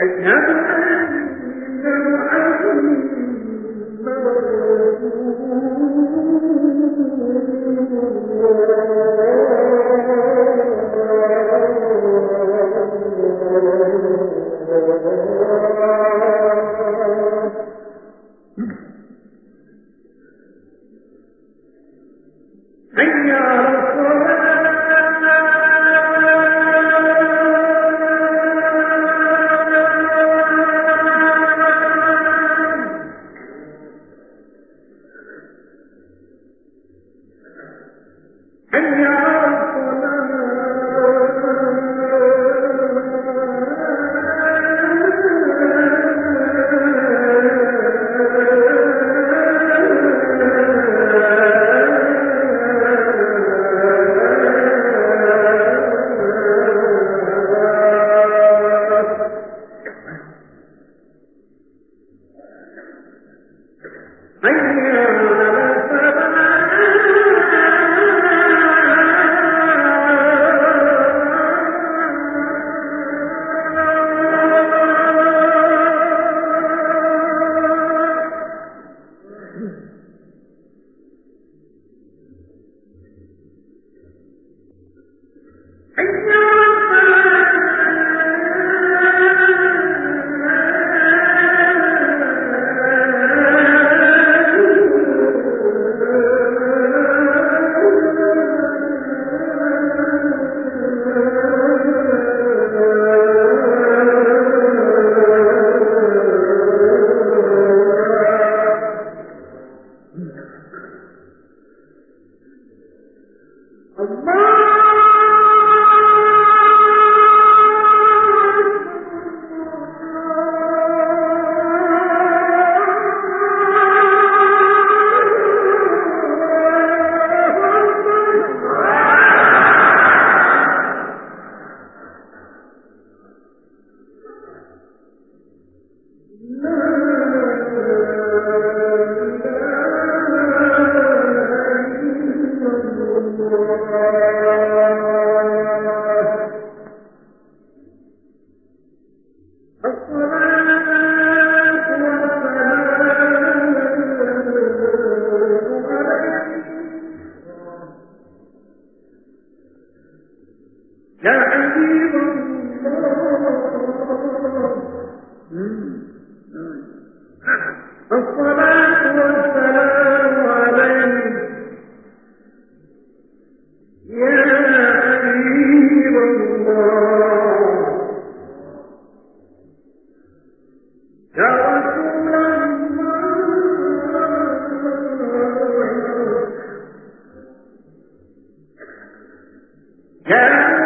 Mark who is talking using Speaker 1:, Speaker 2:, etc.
Speaker 1: أشهد أن محمدا رسول يا